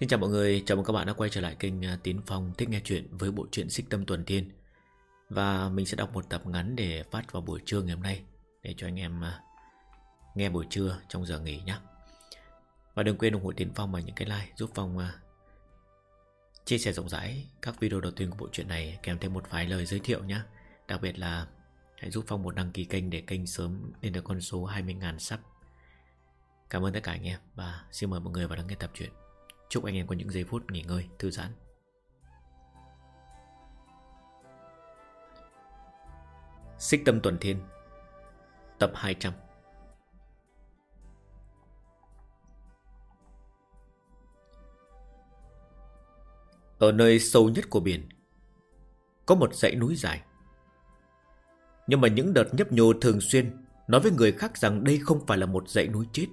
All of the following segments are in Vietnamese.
Xin chào mọi người, chào mừng các bạn đã quay trở lại kênh à, Tiến Phong Thích Nghe Chuyện với bộ truyện Xích Tâm Tuần Thiên. Và mình sẽ đọc một tập ngắn để phát vào buổi trưa ngày hôm nay Để cho anh em à, nghe buổi trưa trong giờ nghỉ nhé Và đừng quên ủng hộ Tiến Phong bằng những cái like giúp Phong à, chia sẻ rộng rãi các video đầu tiên của bộ truyện này Kèm thêm một vài lời giới thiệu nhé Đặc biệt là hãy giúp Phong một đăng ký kênh để kênh sớm lên được con số 20.000 sub Cảm ơn tất cả anh em và xin mời mọi người vào đăng nghe tập truyện. Chúc anh em có những giây phút nghỉ ngơi, thư giãn. Xích tâm tuần thiên Tập 200 Ở nơi sâu nhất của biển Có một dãy núi dài. Nhưng mà những đợt nhấp nhô thường xuyên Nói với người khác rằng đây không phải là một dãy núi chết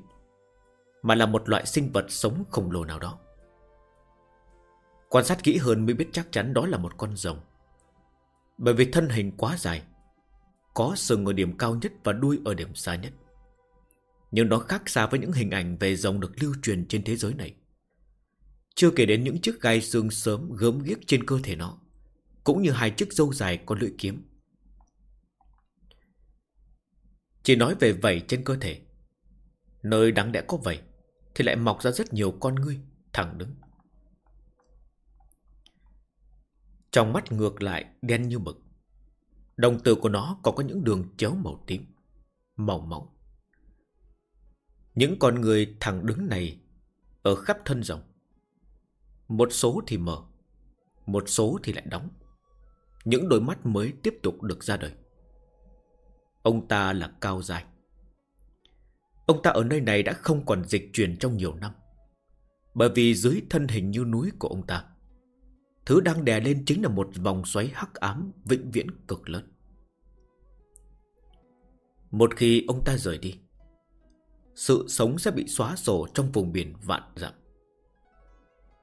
Mà là một loại sinh vật sống khổng lồ nào đó. Quan sát kỹ hơn mới biết chắc chắn đó là một con rồng. Bởi vì thân hình quá dài, có sừng ở điểm cao nhất và đuôi ở điểm xa nhất. Nhưng nó khác xa với những hình ảnh về rồng được lưu truyền trên thế giới này. Chưa kể đến những chiếc gai xương sớm gớm ghiếc trên cơ thể nó, cũng như hai chiếc râu dài có lưỡi kiếm. Chỉ nói về vảy trên cơ thể, nơi đáng lẽ có vảy thì lại mọc ra rất nhiều con ngươi thẳng đứng. Trong mắt ngược lại, đen như mực. Đồng tử của nó còn có những đường chéo màu tím, Màu mỏng. Những con người thẳng đứng này Ở khắp thân rồng. Một số thì mở, Một số thì lại đóng. Những đôi mắt mới tiếp tục được ra đời. Ông ta là cao dài. Ông ta ở nơi này đã không còn dịch chuyển trong nhiều năm. Bởi vì dưới thân hình như núi của ông ta Thứ đang đè lên chính là một vòng xoáy hắc ám vĩnh viễn cực lớn. Một khi ông ta rời đi, sự sống sẽ bị xóa sổ trong vùng biển vạn dặm.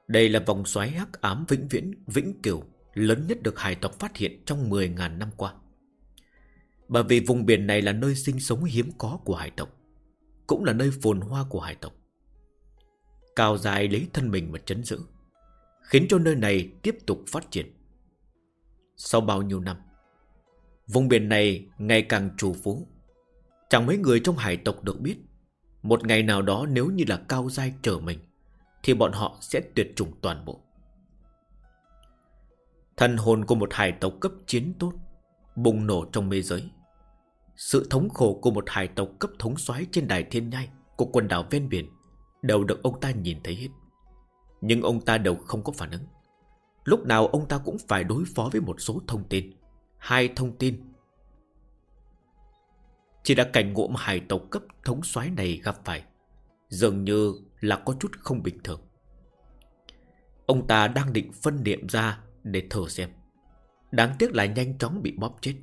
Đây là vòng xoáy hắc ám vĩnh viễn vĩnh cửu lớn nhất được hải tộc phát hiện trong 10.000 năm qua. Bởi vì vùng biển này là nơi sinh sống hiếm có của hải tộc, cũng là nơi phồn hoa của hải tộc. Cao dài lấy thân mình mà chấn giữ khiến cho nơi này tiếp tục phát triển. Sau bao nhiêu năm, vùng biển này ngày càng trù phú. Chẳng mấy người trong hải tộc được biết, một ngày nào đó nếu như là cao giai trở mình, thì bọn họ sẽ tuyệt chủng toàn bộ. Thần hồn của một hải tộc cấp chiến tốt, bùng nổ trong mê giới. Sự thống khổ của một hải tộc cấp thống soái trên đài thiên nhai của quần đảo ven biển đều được ông ta nhìn thấy hết. Nhưng ông ta đều không có phản ứng. Lúc nào ông ta cũng phải đối phó với một số thông tin. Hai thông tin. Chỉ đã cảnh ngộ mà hải tộc cấp thống soái này gặp phải, Dường như là có chút không bình thường. Ông ta đang định phân niệm ra để thở xem. Đáng tiếc là nhanh chóng bị bóp chết.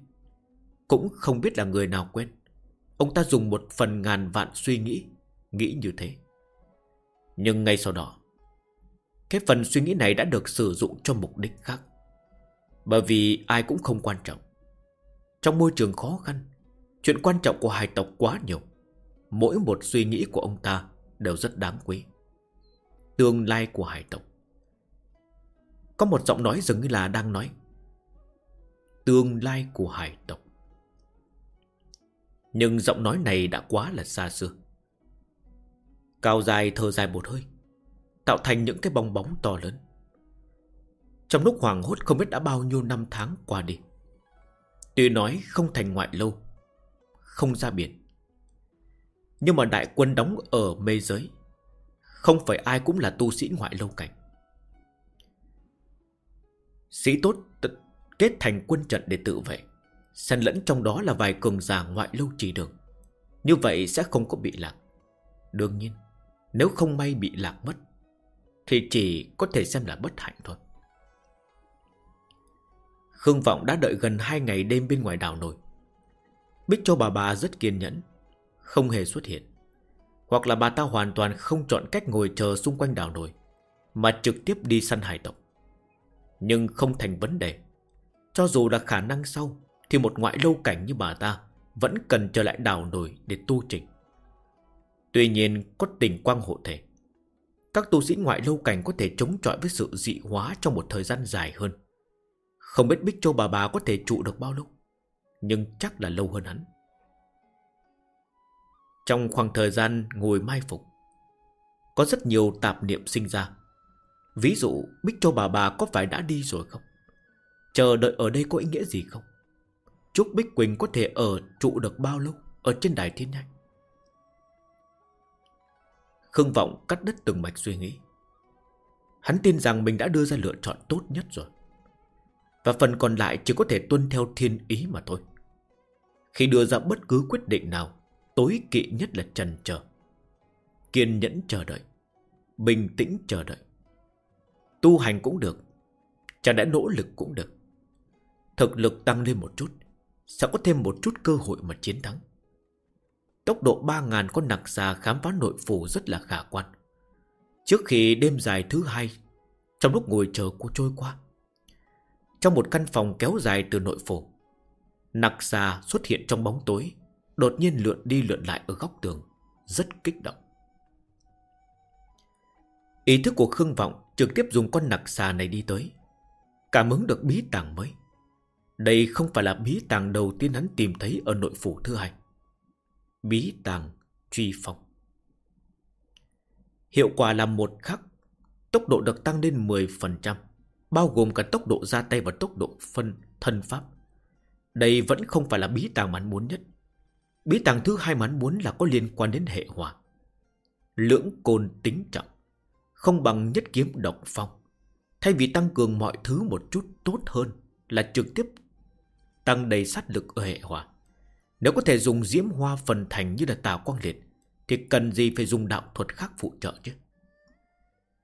Cũng không biết là người nào quên. Ông ta dùng một phần ngàn vạn suy nghĩ Nghĩ như thế. Nhưng ngay sau đó cái phần suy nghĩ này đã được sử dụng cho mục đích khác. Bởi vì ai cũng không quan trọng. Trong môi trường khó khăn, chuyện quan trọng của hải tộc quá nhiều. Mỗi một suy nghĩ của ông ta đều rất đáng quý. Tương lai của hải tộc. Có một giọng nói dường như là đang nói. Tương lai của hải tộc. Nhưng giọng nói này đã quá là xa xưa. Cao dài thở dài một hơi. Tạo thành những cái bong bóng to lớn. Trong lúc hoàng hốt không biết đã bao nhiêu năm tháng qua đi, Tuy nói không thành ngoại lâu, Không ra biển, Nhưng mà đại quân đóng ở mê giới, Không phải ai cũng là tu sĩ ngoại lâu cảnh. Sĩ tốt kết thành quân trận để tự vệ, Xen lẫn trong đó là vài cường giả ngoại lâu chỉ đường. Như vậy sẽ không có bị lạc. Đương nhiên, Nếu không may bị lạc mất thì chỉ có thể xem là bất hạnh thôi. Khương Vọng đã đợi gần hai ngày đêm bên ngoài đảo nổi. Bích Châu bà bà rất kiên nhẫn, Không hề xuất hiện. Hoặc là bà ta hoàn toàn không chọn cách ngồi chờ xung quanh đảo nổi, Mà trực tiếp đi săn hải tộc. Nhưng không thành vấn đề. Cho dù là khả năng sau, Thì một ngoại lâu cảnh như bà ta Vẫn cần trở lại đảo nổi để tu trình. Tuy nhiên, có tình quang hộ thể. Các tu sĩ ngoại lâu cảnh có thể chống chọi với sự dị hóa trong một thời gian dài hơn. Không biết Bích Châu bà bà có thể trụ được bao lâu, nhưng chắc là lâu hơn hắn. Trong khoảng thời gian ngồi mai phục, có rất nhiều tạp niệm sinh ra. Ví dụ Bích Châu bà bà có phải đã đi rồi không? Chờ đợi ở đây có ý nghĩa gì không? chúc Bích Quỳnh có thể ở trụ được bao lâu ở trên đài thiên nhai? Khương Vọng cắt đứt từng mạch suy nghĩ. Hắn tin rằng mình đã đưa ra lựa chọn tốt nhất rồi. Và phần còn lại chỉ có thể tuân theo thiên ý mà thôi. Khi đưa ra bất cứ quyết định nào, tối kỵ nhất là trần chờ. Kiên nhẫn chờ đợi. Bình tĩnh chờ đợi. Tu hành cũng được. chả đã nỗ lực cũng được. Thực lực tăng lên một chút. Sẽ có thêm một chút cơ hội mà chiến thắng. Tốc độ 3.000 con nặc xà khám phá nội phủ rất là khả quan. Trước khi đêm dài thứ hai, trong lúc ngồi chờ cô trôi qua, trong một căn phòng kéo dài từ nội phủ, nặc xà xuất hiện trong bóng tối, đột nhiên lượn đi lượn lại ở góc tường, rất kích động. Ý thức của Khương Vọng trực tiếp dùng con nặc xà này đi tới. Cảm ứng được bí tàng mới. Đây không phải là bí tàng đầu tiên hắn tìm thấy ở nội phủ thứ hai. Bí tàng truy phong. Hiệu quả là một khắc, tốc độ được tăng lên 10%, bao gồm cả tốc độ ra tay và tốc độ phân thân pháp. Đây vẫn không phải là bí tàng mà hắn muốn nhất. Bí tàng thứ hai mà hắn muốn là có liên quan đến hệ hỏa. Lưỡng côn tính trọng, không bằng nhất kiếm độc phong. Thay vì tăng cường mọi thứ một chút tốt hơn là trực tiếp tăng đầy sát lực ở hệ hỏa. Nếu có thể dùng diễm hoa phần thành như là tà quang liệt, Thì cần gì phải dùng đạo thuật khác phụ trợ chứ?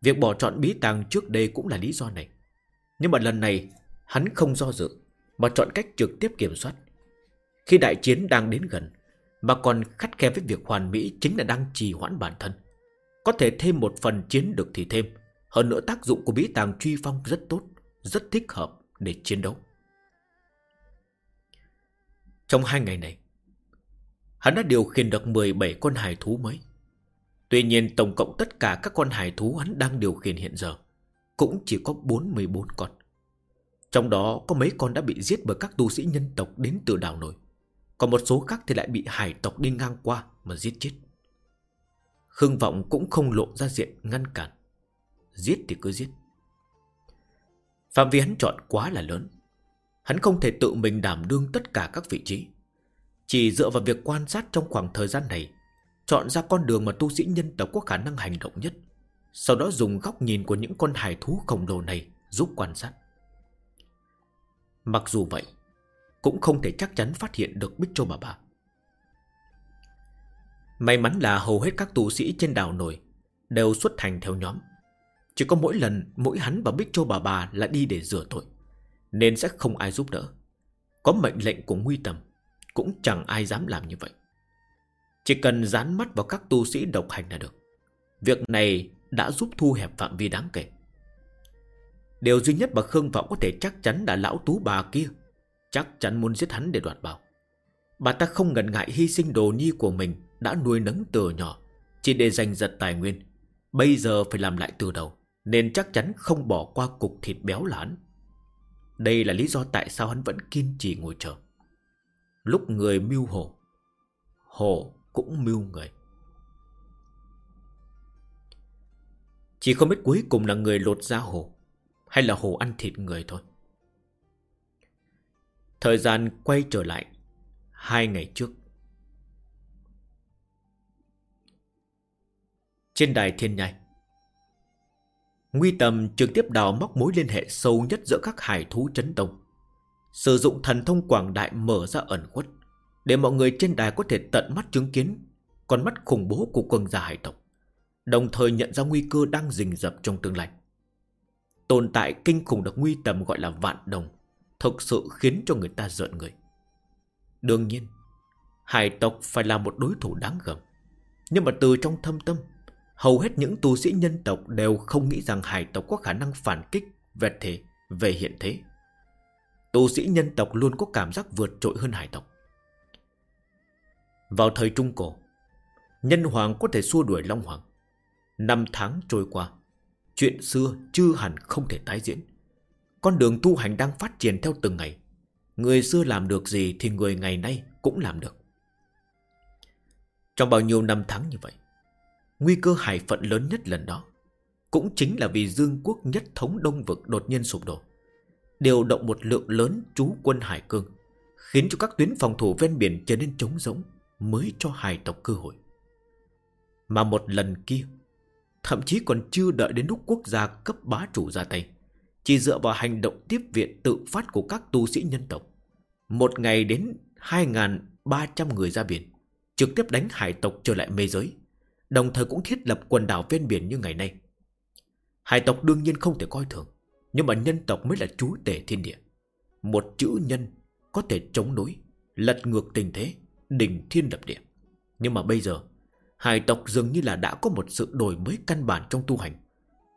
Việc bỏ chọn bí tàng trước đây cũng là lý do này. Nhưng mà lần này, Hắn không do dự, Mà chọn cách trực tiếp kiểm soát. Khi đại chiến đang đến gần, Mà còn khắt khe với việc hoàn mỹ Chính là đang trì hoãn bản thân, Có thể thêm một phần chiến được thì thêm. Hơn nữa tác dụng của bí tàng truy phong rất tốt, Rất thích hợp để chiến đấu. Trong hai ngày này Hắn đã điều khiển được 17 con hải thú mới. Tuy nhiên, tổng cộng tất cả các con hải thú hắn đang điều khiển hiện giờ cũng chỉ có 44 con. Trong đó, có mấy con đã bị giết bởi các tu sĩ nhân tộc đến từ đảo nổi. Còn một số khác thì lại bị hải tộc đi ngang qua mà giết chết. Khương Vọng cũng không lộ ra diện ngăn cản. Giết thì cứ giết. Phạm vi hắn chọn quá là lớn. Hắn không thể tự mình đảm đương tất cả các vị trí. Chỉ dựa vào việc quan sát trong khoảng thời gian này, Chọn ra con đường mà tu sĩ nhân tộc có khả năng hành động nhất, Sau đó dùng góc nhìn của những con hải thú khổng lồ này Giúp quan sát. Mặc dù vậy, Cũng không thể chắc chắn phát hiện được Bích Châu bà bà. May mắn là hầu hết các tu sĩ trên đảo nổi Đều xuất thành theo nhóm. Chỉ có mỗi lần Mỗi hắn và Bích Châu bà bà là đi để rửa tội, Nên sẽ không ai giúp đỡ. Có mệnh lệnh của nguy tầm cũng chẳng ai dám làm như vậy. Chỉ cần dán mắt vào các tu sĩ độc hành là được. Việc này đã giúp thu hẹp phạm vi đáng kể. Điều duy nhất mà Khương Vọng có thể chắc chắn là lão tú bà kia. Chắc chắn muốn giết hắn để đoạt bảo. Bà ta không ngần ngại hy sinh đồ nhi của mình đã nuôi nấng từ nhỏ. Chỉ để giành giật tài nguyên. Bây giờ phải làm lại từ đầu. Nên chắc chắn không bỏ qua cục thịt béo lán. Đây là lý do tại sao hắn vẫn kiên trì ngồi chờ. Lúc người mưu hổ Hổ cũng mưu người. Chỉ không biết cuối cùng là người lột da hổ Hay là hổ ăn thịt người thôi. Thời gian quay trở lại Hai ngày trước. Trên đài thiên nhai, Nguy tầm trực tiếp đào móc mối liên hệ sâu nhất giữa các hải thú chấn tông. Sử dụng thần thông quảng đại mở ra ẩn khuất Để mọi người trên đài có thể tận mắt chứng kiến Con mắt khủng bố của quân gia hải tộc Đồng thời nhận ra nguy cơ đang rình rập trong tương lai Tồn tại kinh khủng được nguy tầm gọi là vạn đồng Thực sự khiến cho người ta giận người Đương nhiên Hải tộc phải là một đối thủ đáng gầm Nhưng mà từ trong thâm tâm Hầu hết những tu sĩ nhân tộc đều không nghĩ rằng hải tộc có khả năng phản kích về thể, về hiện thế. Tu sĩ nhân tộc luôn có cảm giác vượt trội hơn hải tộc. Vào thời Trung Cổ, nhân hoàng có thể xua đuổi Long Hoàng. Năm tháng trôi qua Chuyện xưa chưa hẳn không thể tái diễn Con đường tu hành đang phát triển theo từng ngày Người xưa làm được gì Thì người ngày nay cũng làm được Trong bao nhiêu năm tháng như vậy Nguy cơ hải phận lớn nhất lần đó Cũng chính là vì Dương quốc nhất thống đông vực đột nhiên sụp đổ Điều động một lượng lớn chú quân hải cương, Khiến cho các tuyến phòng thủ ven biển trở nên trống rỗng, Mới cho hải tộc cơ hội. Mà một lần kia, Thậm chí còn chưa đợi đến lúc quốc gia cấp bá chủ ra tay, Chỉ dựa vào hành động tiếp viện tự phát của các tu sĩ nhân tộc, Một ngày đến 2.300 người ra biển, Trực tiếp đánh hải tộc trở lại mê giới, Đồng thời cũng thiết lập quần đảo ven biển như ngày nay. Hải tộc đương nhiên không thể coi thường nhưng mà nhân tộc mới là chúa tể thiên địa. Một chữ nhân có thể chống đối, Lật ngược tình thế, Đỉnh thiên lập địa. Nhưng mà bây giờ Hải tộc dường như là đã có một sự đổi mới căn bản trong tu hành,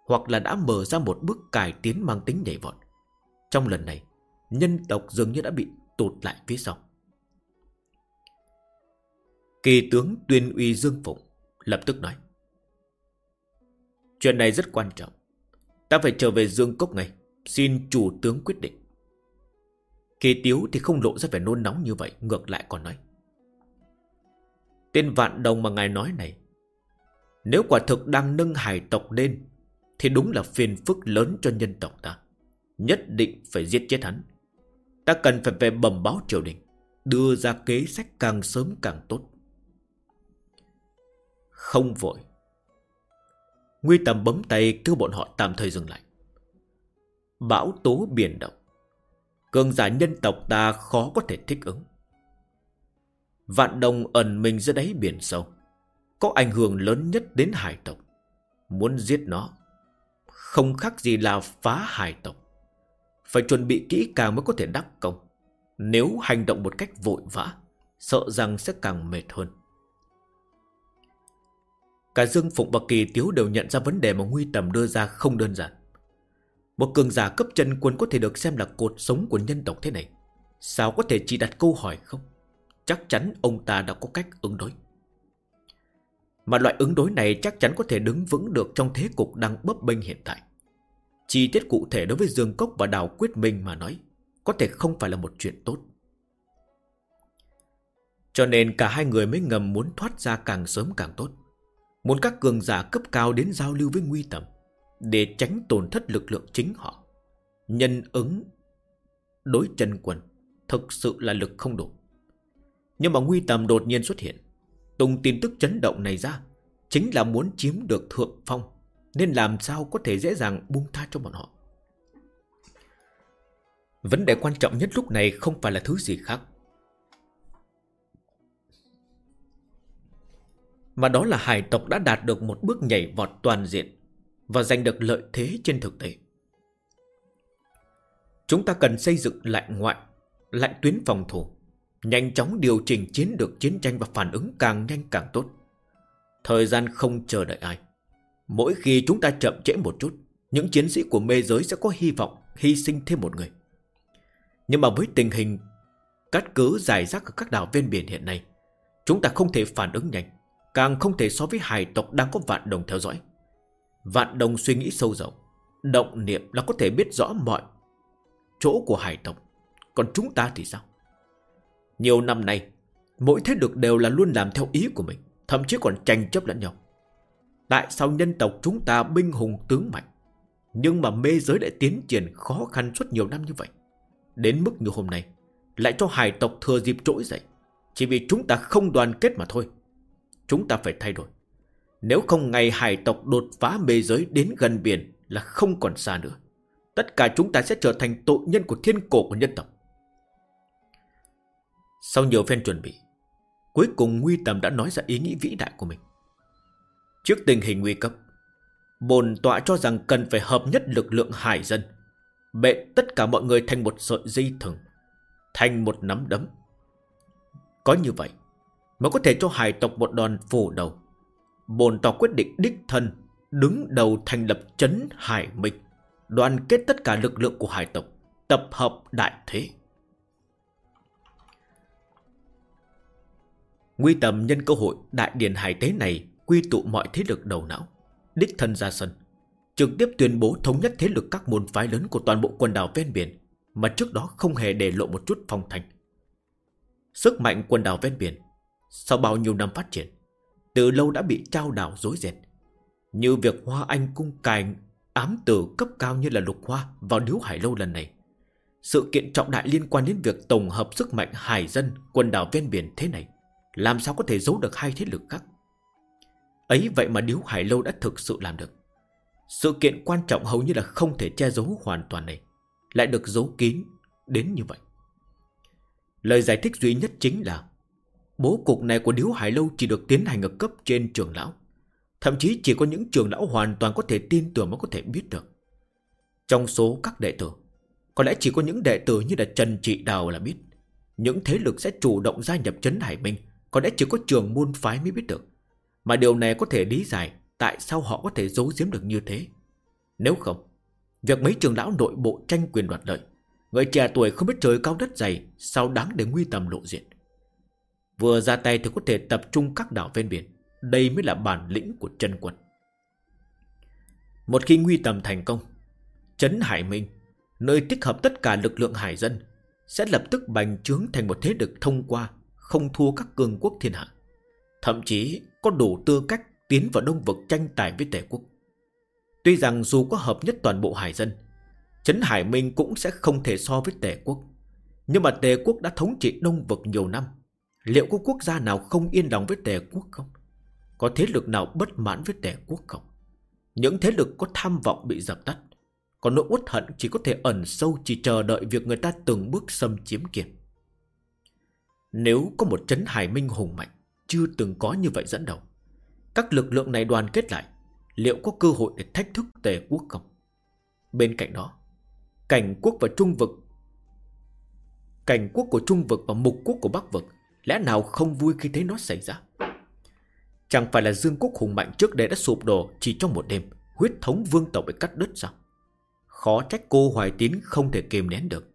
Hoặc là đã mở ra một bước cải tiến mang tính nhảy vọt. Trong lần này, Nhân tộc dường như đã bị tụt lại phía sau. Kỳ tướng tuyên uy Dương Phụng Lập tức nói, Chuyện này rất quan trọng. Ta phải trở về Dương Cốc ngay. Xin chủ tướng quyết định. Kỳ tiếu thì không lộ ra vẻ nôn nóng như vậy, Ngược lại còn nói. Tên vạn đồng mà ngài nói này, Nếu quả thực đang nâng hải tộc lên, Thì đúng là phiền phức lớn cho nhân tộc ta. Nhất định phải giết chết hắn. Ta cần phải về bẩm báo triều đình, Đưa ra kế sách càng sớm càng tốt. Không vội. Nguy tầm bấm tay kêu bọn họ tạm thời dừng lại. Bão tố biển động. Cường giả nhân tộc ta khó có thể thích ứng. Vạn đồng ẩn mình dưới đáy biển sâu. Có ảnh hưởng lớn nhất đến hải tộc. Muốn giết nó, Không khác gì là phá hải tộc. Phải chuẩn bị kỹ càng mới có thể đắc công. Nếu hành động một cách vội vã, Sợ rằng sẽ càng mệt hơn. Cả Dương, Phụng và Kỳ Tiếu đều nhận ra vấn đề mà Nguy Tầm đưa ra không đơn giản. Một cường giả cấp chân quân có thể được xem là cột sống của nhân tộc thế này. Sao có thể chỉ đặt câu hỏi không? Chắc chắn ông ta đã có cách ứng đối. Mà loại ứng đối này chắc chắn có thể đứng vững được trong thế cục đang bấp bênh hiện tại. Chi tiết cụ thể đối với Dương Cốc và Đào Quyết Minh mà nói, Có thể không phải là một chuyện tốt. Cho nên cả hai người mới ngầm muốn thoát ra càng sớm càng tốt. Muốn các cường giả cấp cao đến giao lưu với nguy tầm, Để tránh tổn thất lực lượng chính họ. Nhân ứng, Đối chân quân Thực sự là lực không đủ. Nhưng mà nguy tầm đột nhiên xuất hiện, Tung tin tức chấn động này ra, Chính là muốn chiếm được thượng phong, Nên làm sao có thể dễ dàng buông tha cho bọn họ. Vấn đề quan trọng nhất lúc này không phải là thứ gì khác Mà đó là hải tộc đã đạt được một bước nhảy vọt toàn diện Và giành được lợi thế trên thực tế Chúng ta cần xây dựng lại ngoại Lại tuyến phòng thủ Nhanh chóng điều chỉnh chiến lược chiến tranh và phản ứng càng nhanh càng tốt. Thời gian không chờ đợi ai. Mỗi khi chúng ta chậm trễ một chút, những chiến sĩ của mê giới sẽ có hy vọng hy sinh thêm một người. Nhưng mà với tình hình cắt cứ dài rác ở các đảo ven biển hiện nay, chúng ta không thể phản ứng nhanh, càng không thể so với hải tộc đang có vạn đồng theo dõi. Vạn đồng suy nghĩ sâu rộng, động niệm là có thể biết rõ mọi chỗ của hải tộc. Còn chúng ta thì sao? Nhiều năm nay, mỗi thế lực đều là luôn làm theo ý của mình, thậm chí còn tranh chấp lẫn nhau. Tại sao nhân tộc chúng ta binh hùng tướng mạnh, nhưng mà mê giới lại tiến triển khó khăn suốt nhiều năm như vậy? Đến mức như hôm nay, lại cho hải tộc thừa dịp trỗi dậy, chỉ vì chúng ta không đoàn kết mà thôi. Chúng ta phải thay đổi. Nếu không ngày hải tộc đột phá mê giới đến gần biển là không còn xa nữa. Tất cả chúng ta sẽ trở thành tội nhân của thiên cổ của nhân tộc. Sau nhiều phen chuẩn bị, Cuối cùng Nguy Tầm đã nói ra ý nghĩ vĩ đại của mình Trước tình hình nguy cấp Bồn tọa cho rằng cần phải hợp nhất lực lượng hải dân, Bệ tất cả mọi người thành một sợi dây thừng, Thành một nắm đấm Có như vậy Mới có thể cho hải tộc một đòn phủ đầu. Bồn tộc quyết định đích thân Đứng đầu thành lập chấn hải minh Đoàn kết tất cả lực lượng của hải tộc Tập hợp đại thế. Nguy tầm nhân cơ hội đại điển hải tế này quy tụ mọi thế lực đầu não, Đích thân ra sân Trực tiếp tuyên bố thống nhất thế lực các môn phái lớn Của toàn bộ quần đảo ven biển Mà trước đó không hề để lộ một chút phong thành Sức mạnh quần đảo ven biển sau bao nhiêu năm phát triển, Từ lâu đã bị trao đảo dối dệt Như việc Hoa Anh cung cài Ám tử cấp cao như là lục hoa Vào điếu hải lâu lần này, Sự kiện trọng đại liên quan đến việc tổng hợp sức mạnh hải dân quần đảo ven biển thế này, Làm sao có thể giấu được hai thế lực khác? Ấy vậy mà điếu hải lâu đã thực sự làm được. Sự kiện quan trọng hầu như là không thể che giấu hoàn toàn này, Lại được giấu kín đến như vậy. Lời giải thích duy nhất chính là Bố cục này của điếu hải lâu chỉ được tiến hành ở cấp trên trường lão. Thậm chí chỉ có những trường lão hoàn toàn có thể tin tưởng mới có thể biết được. Trong số các đệ tử, Có lẽ chỉ có những đệ tử như là Trần Trị Đào là biết. Những thế lực sẽ chủ động gia nhập Trấn Hải Minh Có lẽ chỉ có trường môn phái mới biết được. Mà điều này có thể lý giải Tại sao họ có thể giấu giếm được như thế. Nếu không, Việc mấy trường lão nội bộ tranh quyền đoạt lợi, Người trẻ tuổi không biết trời cao đất dày, Sao đáng để nguy tầm lộ diện? Vừa ra tay thì có thể tập trung các đảo ven biển. Đây mới là bản lĩnh của chân quân. Một khi nguy tầm thành công Trấn Hải Minh, Nơi tích hợp tất cả lực lượng hải dân, Sẽ lập tức bành trướng thành một thế lực thông qua, Không thua các cường quốc thiên hạ. Thậm chí có đủ tư cách Tiến vào đông vực tranh tài với tể quốc. Tuy rằng dù có hợp nhất toàn bộ hải dân Trấn Hải Minh cũng sẽ không thể so với tề quốc. Nhưng mà tề quốc đã thống trị đông vực nhiều năm Liệu có quốc gia nào không yên lòng với tề quốc không? Có thế lực nào bất mãn với tề quốc không? Những thế lực có tham vọng bị dập tắt Còn nỗi uất hận chỉ có thể ẩn sâu Chỉ chờ đợi việc người ta từng bước xâm chiếm kiệt Nếu có một trấn hải minh hùng mạnh, Chưa từng có như vậy dẫn đầu, Các lực lượng này đoàn kết lại, Liệu có cơ hội để thách thức tề quốc không? Bên cạnh đó, Cảnh quốc và trung vực, Cảnh quốc của trung vực và mục quốc của bắc vực Lẽ nào không vui khi thấy nó xảy ra? Chẳng phải là Dương quốc hùng mạnh trước đây đã sụp đổ Chỉ trong một đêm Huyết thống vương tộc bị cắt đứt sao? Khó trách cô Hoài Tín không thể kìm nén được.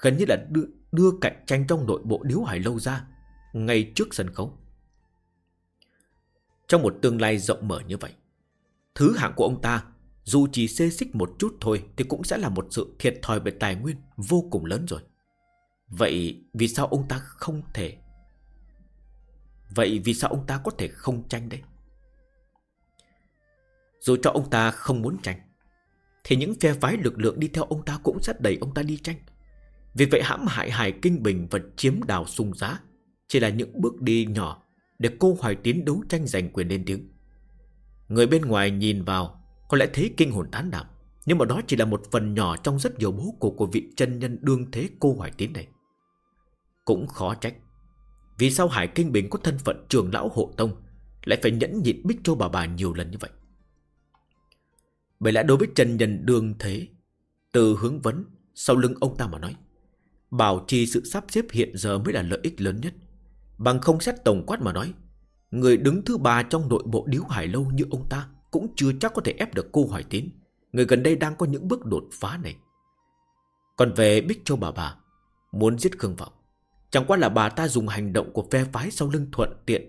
Gần như là đưa, đưa cạnh tranh trong nội bộ điếu hải lâu ra Ngay trước sân khấu. Trong một tương lai rộng mở như vậy Thứ hạng của ông ta dù chỉ xê xích một chút thôi Thì cũng sẽ là một sự thiệt thòi về tài nguyên Vô cùng lớn rồi. Vậy vì sao ông ta không thể Vậy vì sao ông ta có thể không tranh đấy? Dù cho ông ta không muốn tranh, Thì những phe phái lực lượng đi theo ông ta Cũng sẽ đẩy ông ta đi tranh. Vì vậy hãm hại Hải Kinh Bình Và chiếm đào sung giá Chỉ là những bước đi nhỏ Để cô Hoài Tiến đấu tranh giành quyền lên tiếng. Người bên ngoài nhìn vào, có lẽ thấy kinh hồn tán đảm Nhưng mà đó chỉ là một phần nhỏ Trong rất nhiều bố cục của vị chân nhân đương thế cô Hoài Tín này. Cũng khó trách vì sao Hải Kinh Bình có thân phận trường lão hộ tông Lại phải nhẫn nhịn bích châu bà bà nhiều lần như vậy Bởi lẽ đối với trần nhân đương thế Từ hướng vấn Sau lưng ông ta mà nói Bảo trì sự sắp xếp hiện giờ mới là lợi ích lớn nhất Bằng không xét tổng quát mà nói Người đứng thứ ba trong nội bộ điếu hải lâu như ông ta cũng chưa chắc có thể ép được cô hỏi Tín. Người gần đây đang có những bước đột phá này. Còn về Bích Châu bà bà, muốn giết Khương Vọng. Chẳng qua là bà ta dùng hành động của phe phái sau lưng thuận tiện.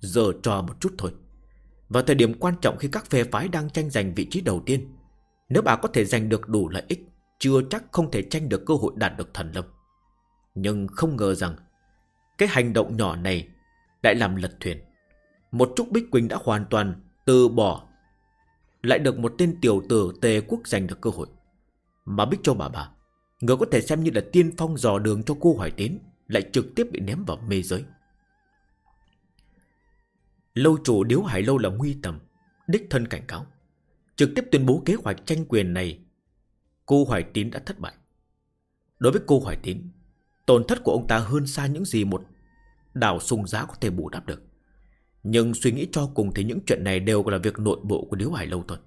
Giờ trò một chút thôi. Vào thời điểm quan trọng khi các phe phái đang tranh giành vị trí đầu tiên, nếu bà có thể giành được đủ lợi ích, chưa chắc không thể tranh được cơ hội đạt được thần lâm. Nhưng không ngờ rằng, cái hành động nhỏ này lại làm lật thuyền. Một chút Bích Quỳnh đã hoàn toàn từ bỏ Lại được một tên tiểu tử tề quốc giành được cơ hội Mà Bích cho bà bà Người có thể xem như là tiên phong dò đường cho cô Hoài Tín lại trực tiếp bị ném vào mê giới. Lâu chủ điếu hải lâu là nguy tầm Đích thân cảnh cáo. Trực tiếp tuyên bố kế hoạch tranh quyền này Cô Hoài Tín đã thất bại. Đối với cô Hoài Tín Tổn thất của ông ta hơn xa những gì một Đảo sung giá có thể bù đắp được. Nhưng suy nghĩ cho cùng thì những chuyện này đều là việc nội bộ của Điếu Hải Lâu thôi.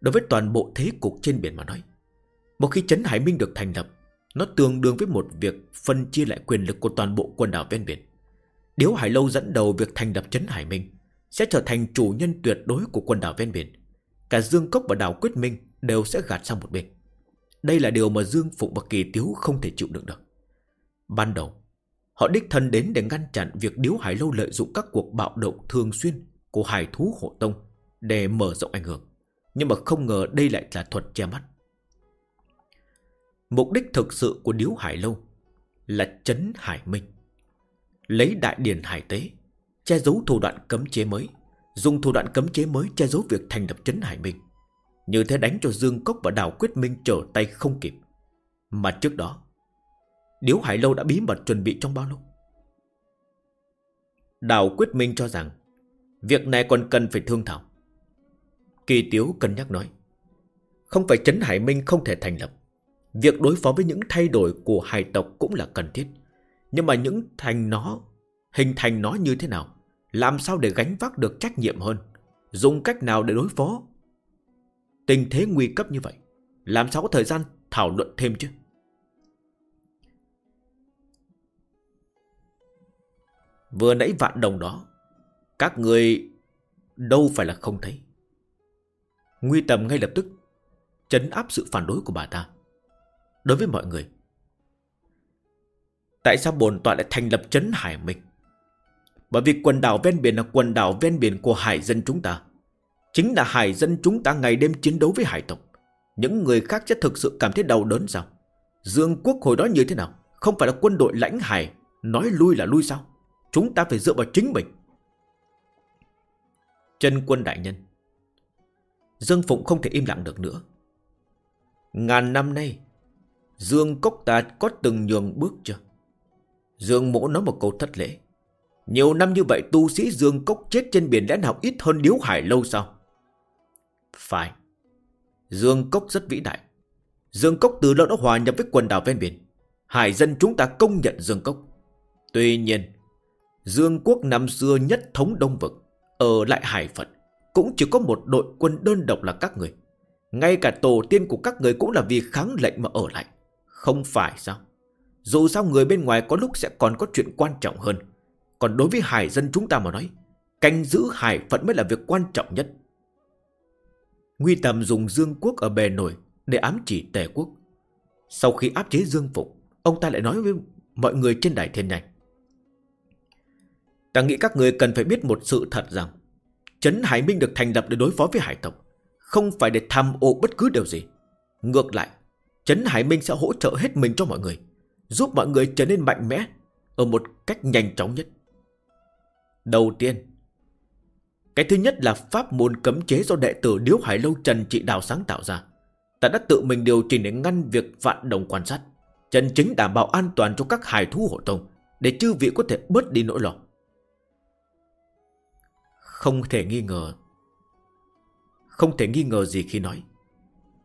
Đối với toàn bộ thế cục trên biển mà nói, một khi Trấn Hải Minh được thành lập, nó tương đương với một việc phân chia lại quyền lực của toàn bộ quần đảo ven biển. Điếu Hải Lâu dẫn đầu việc thành lập Trấn Hải Minh sẽ trở thành chủ nhân tuyệt đối của quần đảo ven biển. Cả Dương Cốc và đảo Quyết Minh đều sẽ gạt sang một bên. Đây là điều mà Dương Phụng và Kỳ Tiếu không thể chịu đựng được. Ban đầu, Họ đích thân đến để ngăn chặn việc Điếu Hải Lâu lợi dụng các cuộc bạo động thường xuyên của Hải Thú Hộ Tông để mở rộng ảnh hưởng. Nhưng mà không ngờ đây lại là thuật che mắt. Mục đích thực sự của Điếu Hải Lâu là chấn Hải Minh. Lấy đại điển hải tế, che giấu thủ đoạn cấm chế mới, dùng thủ đoạn cấm chế mới che giấu việc thành lập chấn Hải Minh. Như thế đánh cho Dương Cốc và Đào Quyết Minh trở tay không kịp. Mà trước đó, Điếu Hải Lâu đã bí mật chuẩn bị trong bao lâu? Đào Quyết Minh cho rằng Việc này còn cần phải thương thảo Kỳ Tiếu cân nhắc nói Không phải Trấn Hải Minh không thể thành lập Việc đối phó với những thay đổi của hải tộc cũng là cần thiết. Nhưng mà những thành nó, Hình thành nó như thế nào? Làm sao để gánh vác được trách nhiệm hơn? Dùng cách nào để đối phó? Tình thế nguy cấp như vậy, Làm sao có thời gian thảo luận thêm chứ? Vừa nãy vạn đồng đó, Các người Đâu phải là không thấy. Nguy tầm ngay lập tức, Chấn áp sự phản đối của bà ta. Đối với mọi người. Tại sao bồn tọa lại thành lập chấn Hải Minh? Bởi vì quần đảo ven biển là quần đảo ven biển của hải dân chúng ta. Chính là hải dân chúng ta ngày đêm chiến đấu với hải tộc. Những người khác sẽ thực sự cảm thấy đau đớn sao? Dương quốc hồi đó như thế nào? Không phải là quân đội lãnh hải, Nói lui là lui sao? Chúng ta phải dựa vào chính mình. Chân quân đại nhân, Dương Phụng không thể im lặng được nữa. Ngàn năm nay Dương Cốc ta có từng nhường bước chưa? Dương Mỗ nói một câu thất lễ. Nhiều năm như vậy, tu sĩ Dương Cốc chết trên biển lẽ nào ít hơn Điếu Hải lâu sao? Phải. Dương Cốc rất vĩ đại. Dương Cốc từ lâu đã hòa nhập với quần đảo ven biển. Hải dân chúng ta công nhận Dương Cốc. Tuy nhiên, Dương quốc năm xưa nhất thống đông vực, Ở lại hải phận Cũng chỉ có một đội quân đơn độc là các người. Ngay cả tổ tiên của các người Cũng là vì kháng lệnh mà ở lại. Không phải sao? Dù sao người bên ngoài có lúc sẽ còn có chuyện quan trọng hơn. Còn đối với hải dân chúng ta mà nói, Canh giữ hải phận mới là việc quan trọng nhất. Nguy tầm dùng Dương quốc ở bề nổi Để ám chỉ tề quốc. Sau khi áp chế Dương Phục Ông ta lại nói với mọi người trên đài thiên này Ta nghĩ các người cần phải biết một sự thật rằng, Trấn Hải Minh được thành lập để đối phó với hải tộc, Không phải để tham ô bất cứ điều gì. Ngược lại Trấn Hải Minh sẽ hỗ trợ hết mình cho mọi người, Giúp mọi người trở nên mạnh mẽ Ở một cách nhanh chóng nhất. Đầu tiên, Cái thứ nhất là pháp môn cấm chế do đệ tử Điếu Hải Lâu Trần Trị Đào sáng tạo ra. Ta đã tự mình điều chỉnh để ngăn việc vạn đồng quan sát. Chân chính đảm bảo an toàn cho các hải thú hộ tông, Để chư vị có thể bớt đi nỗi lo. Không thể nghi ngờ, Không thể nghi ngờ gì khi nói,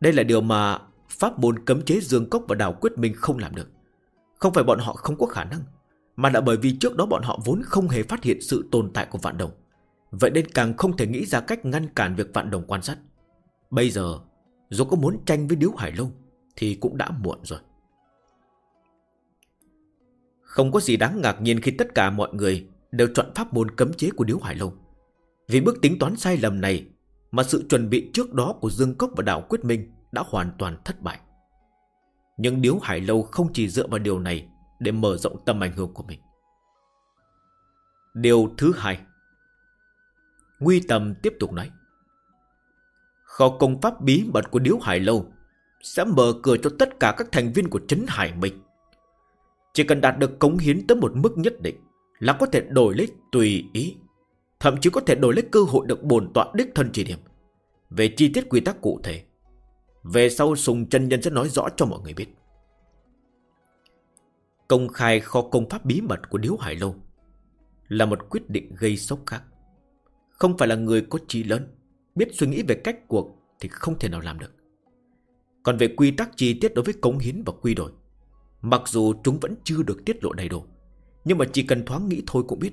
Đây là điều mà Pháp môn cấm chế Dương Cốc và Đào Quyết Minh không làm được. Không phải bọn họ không có khả năng, Mà là bởi vì trước đó bọn họ vốn không hề phát hiện sự tồn tại của vạn đồng. Vậy nên càng không thể nghĩ ra cách ngăn cản việc vạn đồng quan sát. Bây giờ, Dù có muốn tranh với Điếu Hải Lâu, Thì cũng đã muộn rồi. Không có gì đáng ngạc nhiên khi tất cả mọi người Đều chọn pháp môn cấm chế của Điếu Hải Lâu. Vì bước tính toán sai lầm này, mà sự chuẩn bị trước đó của Dương Cốc và Đạo Quyết Minh đã hoàn toàn thất bại. Nhưng Điếu Hải Lâu không chỉ dựa vào điều này để mở rộng tầm ảnh hưởng của mình. Điều thứ hai, Nguy Tầm tiếp tục nói, Kho công pháp bí mật của Điếu Hải Lâu sẽ mở cửa cho tất cả các thành viên của Trấn Hải Minh. Chỉ cần đạt được cống hiến tới một mức nhất định là có thể đổi lấy tùy ý, Thậm chí có thể đổi lấy cơ hội được bồn tọa đích thân chỉ điểm Về chi tiết quy tắc cụ thể về sau Sùng chân Nhân sẽ nói rõ cho mọi người biết. Công khai kho công pháp bí mật của Điếu Hải Lâu Là một quyết định gây sốc khác. Không phải là người có trí lớn, Biết suy nghĩ về cách cuộc Thì không thể nào làm được. Còn về quy tắc chi tiết đối với cống hiến và quy đổi, Mặc dù chúng vẫn chưa được tiết lộ đầy đủ, Nhưng mà chỉ cần thoáng nghĩ thôi cũng biết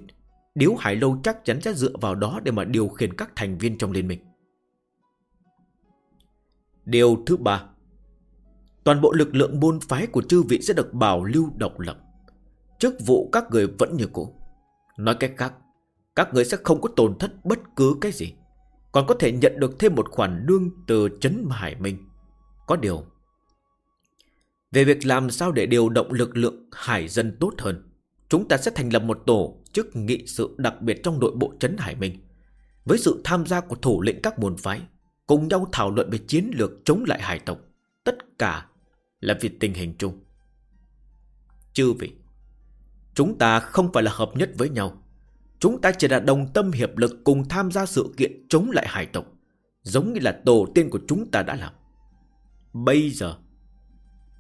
Điếu Hải Lâu chắc chắn sẽ dựa vào đó để mà điều khiển các thành viên trong liên minh. Điều thứ ba Toàn bộ lực lượng môn phái của chư vị sẽ được bảo lưu độc lập. Chức vụ các người vẫn như cũ. Nói cách khác, các người sẽ không có tổn thất bất cứ cái gì. Còn có thể nhận được thêm một khoản lương từ Trấn Hải Minh. Có điều, về việc làm sao để điều động lực lượng hải dân tốt hơn, chúng ta sẽ thành lập một tổ chức nghị sự đặc biệt trong nội bộ Trấn Hải Minh. Với sự tham gia của thủ lĩnh các môn phái Cùng nhau thảo luận về chiến lược chống lại hải tộc. Tất cả là vì tình hình chung. Chư vị, Chúng ta không phải là hợp nhất với nhau. Chúng ta chỉ là đồng tâm hiệp lực cùng tham gia sự kiện chống lại hải tộc, Giống như là tổ tiên của chúng ta đã làm. Bây giờ,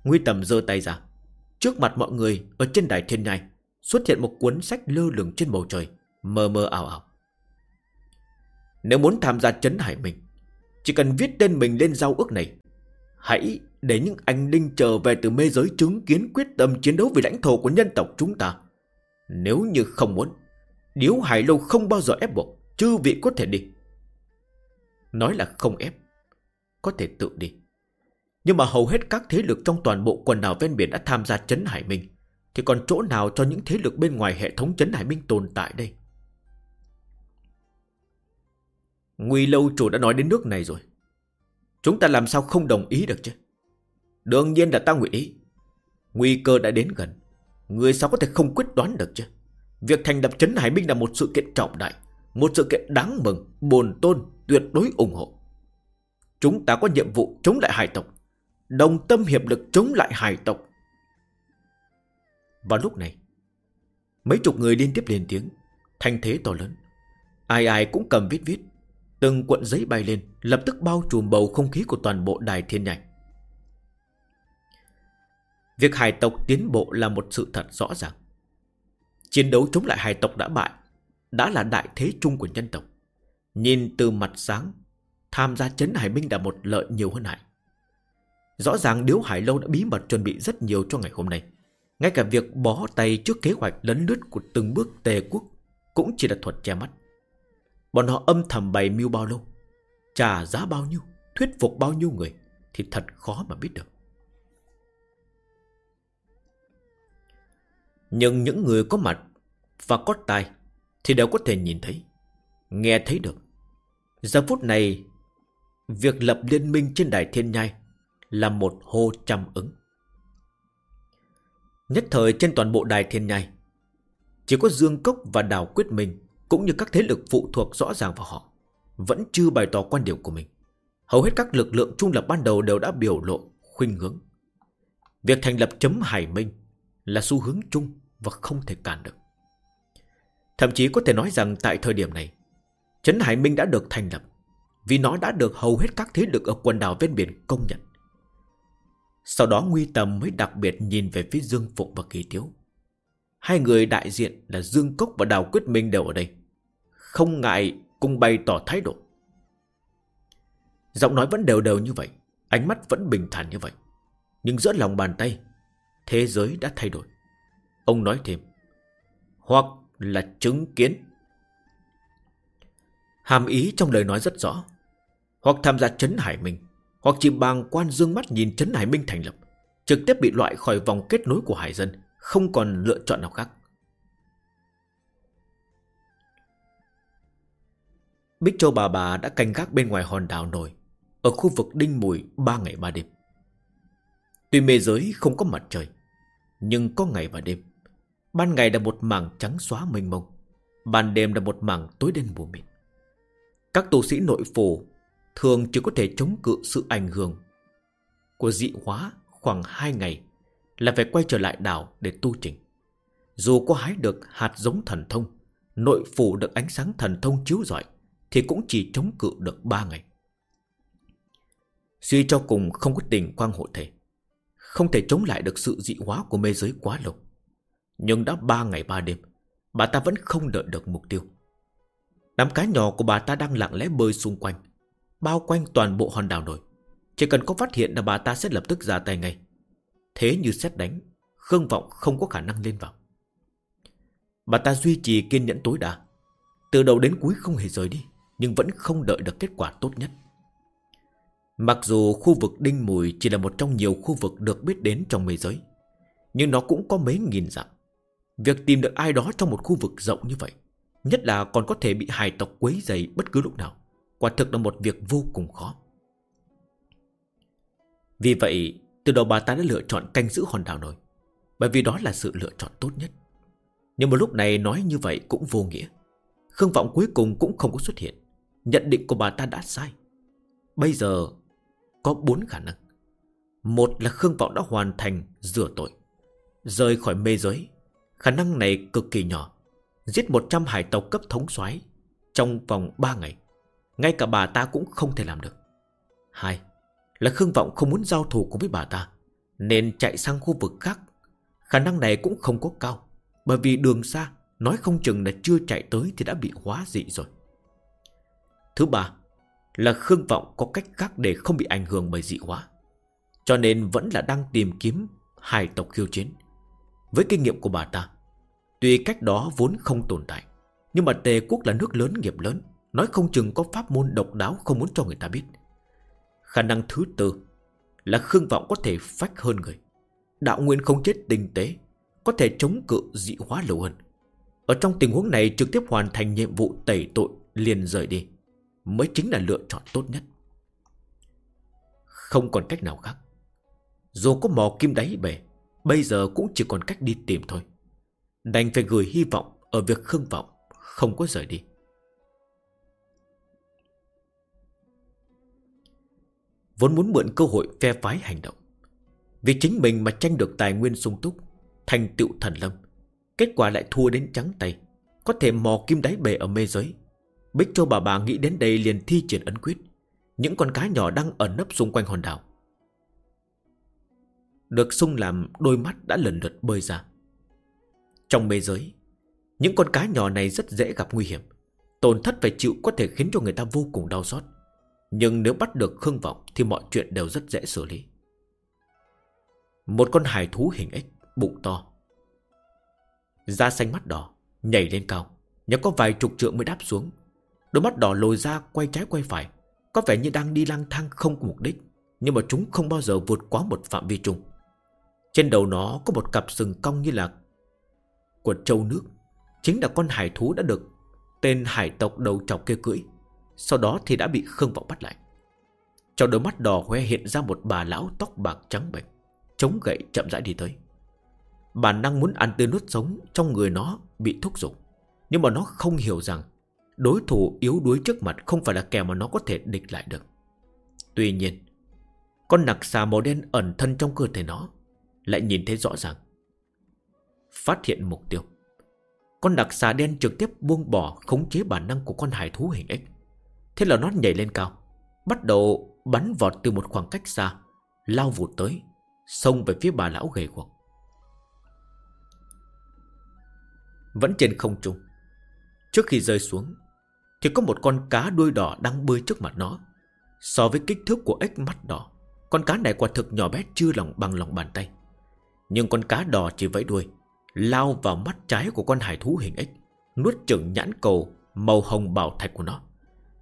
Nguy tầm giơ tay ra. Trước mặt mọi người ở trên đài thiên nhai, Xuất hiện một cuốn sách lơ lửng trên bầu trời, Mờ mờ ảo ảo. Nếu muốn tham gia chấn hải mình chỉ cần viết tên mình lên giao ước này, Hãy để những anh linh trở về từ mê giới chứng kiến quyết tâm chiến đấu vì lãnh thổ của nhân tộc chúng ta. Nếu như không muốn, Điếu Hải Lâu không bao giờ ép buộc, Chư vị có thể đi. Nói là không ép, Có thể tự đi. Nhưng mà hầu hết các thế lực trong toàn bộ quần đảo ven biển đã tham gia chấn Hải Minh. Thì còn chỗ nào cho những thế lực bên ngoài hệ thống chấn Hải Minh tồn tại đây? Nguy lâu chủ đã nói đến nước này rồi. Chúng ta làm sao không đồng ý được chứ? Đương nhiên là ta nguyện ý. Nguy cơ đã đến gần. Người sao có thể không quyết đoán được chứ? Việc thành lập Trấn Hải Minh là một sự kiện trọng đại, Một sự kiện đáng mừng, Bồn tôn, tuyệt đối ủng hộ. Chúng ta có nhiệm vụ chống lại hải tộc, Đồng tâm hiệp lực chống lại hải tộc. Vào lúc này, Mấy chục người liên tiếp lên tiếng, Thanh thế to lớn. Ai ai cũng cầm viết viết Từng cuộn giấy bay lên, Lập tức bao trùm bầu không khí của toàn bộ đài thiên nhảy Việc hải tộc tiến bộ là một sự thật rõ ràng. Chiến đấu chống lại hải tộc đã bại, Đã là đại thế chung của nhân tộc. Nhìn từ mặt sáng, Tham gia chấn hải minh đã một lợi nhiều hơn hại. Rõ ràng Điếu Hải Lâu đã bí mật chuẩn bị rất nhiều cho ngày hôm nay. Ngay cả việc bó tay trước kế hoạch lấn lướt của từng bước tề quốc Cũng chỉ là thuật che mắt. Bọn họ âm thầm bày mưu bao lâu? Trả giá bao nhiêu? Thuyết phục bao nhiêu người? Thì thật khó mà biết được. Nhưng những người có mặt Và có tai Thì đều có thể nhìn thấy, Nghe thấy được. Giờ phút này, Việc lập liên minh trên đài thiên nhai Là một hô trăm ứng. Nhất thời trên toàn bộ đài thiên nhai, Chỉ có Dương Cốc và Đào Quyết Minh cũng như các thế lực phụ thuộc rõ ràng vào họ, Vẫn chưa bày tỏ quan điểm của mình. Hầu hết các lực lượng trung lập ban đầu đều đã biểu lộ khuynh hướng. Việc thành lập chấm Hải Minh Là xu hướng chung và không thể cản được. Thậm chí có thể nói rằng tại thời điểm này chấn Hải Minh đã được thành lập Vì nó đã được hầu hết các thế lực ở quần đảo ven biển công nhận. Sau đó Nguy Tầm mới đặc biệt nhìn về phía Dương Phụng và Kỳ Tiếu. Hai người đại diện là Dương Cốc và Đào Quyết Minh đều ở đây. Không ngại cùng bày tỏ thái độ. Giọng nói vẫn đều đều như vậy, Ánh mắt vẫn bình thản như vậy. Nhưng giữa lòng bàn tay, Thế giới đã thay đổi. Ông nói thêm, Hoặc là chứng kiến. Hàm ý trong lời nói rất rõ. Hoặc tham gia Trấn Hải Minh, Hoặc chỉ bàng quan dương mắt nhìn Trấn Hải Minh thành lập, Trực tiếp bị loại khỏi vòng kết nối của hải dân. Không còn lựa chọn nào khác. Bích Châu bà bà đã canh gác bên ngoài hòn đảo nổi, Ở khu vực Đinh Mùi ba ngày ba đêm. Tuy mê giới không có mặt trời, Nhưng có ngày và đêm. Ban ngày là một mảng trắng xóa mênh mông, Ban đêm là một mảng tối đen mù mịt. Các tu sĩ nội phủ Thường chỉ có thể chống cự sự ảnh hưởng Của dị hóa khoảng 2 ngày là phải quay trở lại đảo để tu trình Dù có hái được hạt giống thần thông, Nội phủ được ánh sáng thần thông chiếu rọi, Thì cũng chỉ chống cự được 3 ngày. Suy cho cùng không có tình quang hộ thể, Không thể chống lại được sự dị hóa của mê giới quá lâu. Nhưng đã ba ngày ba đêm, Bà ta vẫn không đợi được mục tiêu. Đám cá nhỏ của bà ta đang lặng lẽ bơi xung quanh, Bao quanh toàn bộ hòn đảo nổi Chỉ cần có phát hiện là bà ta sẽ lập tức ra tay ngay. Thế như xét đánh, Khương Vọng không có khả năng lên vào. Bà ta duy trì kiên nhẫn tối đa. Từ đầu đến cuối không hề rời đi, Nhưng vẫn không đợi được kết quả tốt nhất. Mặc dù khu vực Đinh Mùi chỉ là một trong nhiều khu vực được biết đến trong mê giới, Nhưng nó cũng có mấy nghìn dặm. Việc tìm được ai đó trong một khu vực rộng như vậy, Nhất là còn có thể bị hài tộc quấy dày bất cứ lúc nào, Quả thực là một việc vô cùng khó. Vì vậy từ đầu bà ta đã lựa chọn canh giữ hòn đảo nổi Bởi vì đó là sự lựa chọn tốt nhất. Nhưng một lúc này nói như vậy cũng vô nghĩa. Khương Vọng cuối cùng cũng không có xuất hiện. Nhận định của bà ta đã sai. Bây giờ Có bốn khả năng. Một là Khương Vọng đã hoàn thành rửa tội. Rời khỏi mê giới, Khả năng này cực kỳ nhỏ. Giết 100 hải tộc cấp thống soái Trong vòng 3 ngày. Ngay cả bà ta cũng không thể làm được. Hai là Khương Vọng không muốn giao thủ cùng với bà ta, Nên chạy sang khu vực khác. Khả năng này cũng không có cao, Bởi vì đường xa, Nói không chừng là chưa chạy tới thì đã bị hóa dị rồi. Thứ ba, Là Khương Vọng có cách khác để không bị ảnh hưởng bởi dị hóa, Cho nên vẫn là đang tìm kiếm Hải tộc khiêu chiến. Với kinh nghiệm của bà ta, Tuy cách đó vốn không tồn tại, Nhưng mà Tề Quốc là nước lớn nghiệp lớn, Nói không chừng có pháp môn độc đáo Không muốn cho người ta biết. Khả năng thứ tư Là Khương Vọng có thể phách hơn người. Đạo nguyên không chết tinh tế, Có thể chống cự dị hóa lâu hơn. Ở trong tình huống này trực tiếp hoàn thành nhiệm vụ tẩy tội liền rời đi, Mới chính là lựa chọn tốt nhất. Không còn cách nào khác. Dù có mò kim đáy bể, Bây giờ cũng chỉ còn cách đi tìm thôi. Đành phải gửi hy vọng Ở việc khương vọng Không có rời đi. Vốn muốn mượn cơ hội phe phái hành động. Vì chính mình mà tranh được tài nguyên sung túc, Thành tựu thần lâm, Kết quả lại thua đến trắng tay, Có thể mò kim đáy bể ở mê giới. Bích Châu bà bà nghĩ đến đây liền thi triển ấn quyết, Những con cá nhỏ đang ẩn nấp xung quanh hòn đảo. Được sung làm, đôi mắt đã lần lượt bơi ra. Trong mê giới, Những con cá nhỏ này rất dễ gặp nguy hiểm, Tổn thất phải chịu có thể khiến cho người ta vô cùng đau xót. Nhưng nếu bắt được Khương Vọng Thì mọi chuyện đều rất dễ xử lý. Một con hải thú hình ếch Bụng to. Da xanh mắt đỏ, Nhảy lên cao. Nhưng có vài chục trượng mới đáp xuống. Đôi mắt đỏ lồi ra, quay trái quay phải. Có vẻ như đang đi lang thang không có mục đích. Nhưng mà chúng không bao giờ vượt quá một phạm vi chung. Trên đầu nó có một cặp sừng cong như là Của trâu nước. Chính là con hải thú đã được Tên hải tộc đầu trọc kia cưỡi. Sau đó thì đã bị Khương Vọng bắt lại Trong đôi mắt đỏ hoe hiện ra một bà lão tóc bạc trắng bệch Chống gậy chậm rãi đi tới Bản năng muốn ăn tươi nuốt sống Trong người nó bị thúc giục Nhưng mà nó không hiểu rằng Đối thủ yếu đuối trước mặt không phải là kẻ mà nó có thể địch lại được. Tuy nhiên, con nặc xà màu đen ẩn thân trong cơ thể nó lại nhìn thấy rõ ràng. Phát hiện mục tiêu. Con đặc xà đen trực tiếp buông bỏ khống chế bản năng của con hải thú hình ếch. Thế là nó nhảy lên cao, bắt đầu bắn vọt từ một khoảng cách xa, lao vụt tới, xông về phía bà lão gầy guộc. Vẫn trên không trung. Trước khi rơi xuống, thì có một con cá đuôi đỏ đang bơi trước mặt nó So với kích thước của ếch mắt đỏ Con cá này quả thực nhỏ bé chưa lòng bằng lòng bàn tay Nhưng con cá đỏ chỉ vẫy đuôi Lao vào mắt trái của con hải thú hình ếch Nuốt chửng nhãn cầu Màu hồng bảo thạch của nó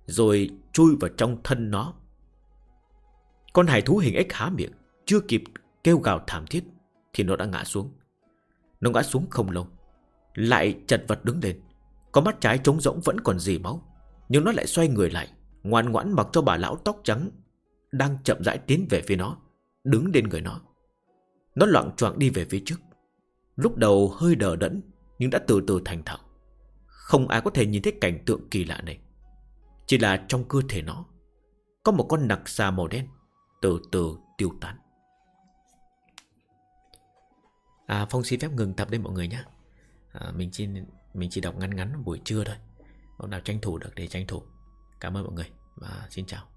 rồi chui vào trong thân nó. Con hải thú hình ếch há miệng, Chưa kịp kêu gào thảm thiết, Thì nó đã ngã xuống. Nó ngã xuống không lâu, Lại chật vật đứng lên. Có mắt trái trống rỗng vẫn còn dì máu, nhưng nó lại xoay người lại, Ngoan ngoãn mặc cho bà lão tóc trắng Đang chậm rãi tiến về phía nó, Đứng lên người nó. Nó loạn choạng đi về phía trước. Lúc đầu hơi đờ đẫn, Nhưng đã từ từ thành thạo. Không ai có thể nhìn thấy cảnh tượng kỳ lạ này. Chỉ là trong cơ thể nó Có một con nặc xà màu đen Từ từ tiêu tán. À Phong xin phép ngừng tập đây mọi người nhé. À, Mình chỉ mình chỉ đọc ngắn ngắn buổi trưa thôi. Hôm nào tranh thủ được để tranh thủ. Cảm ơn mọi người Và xin chào.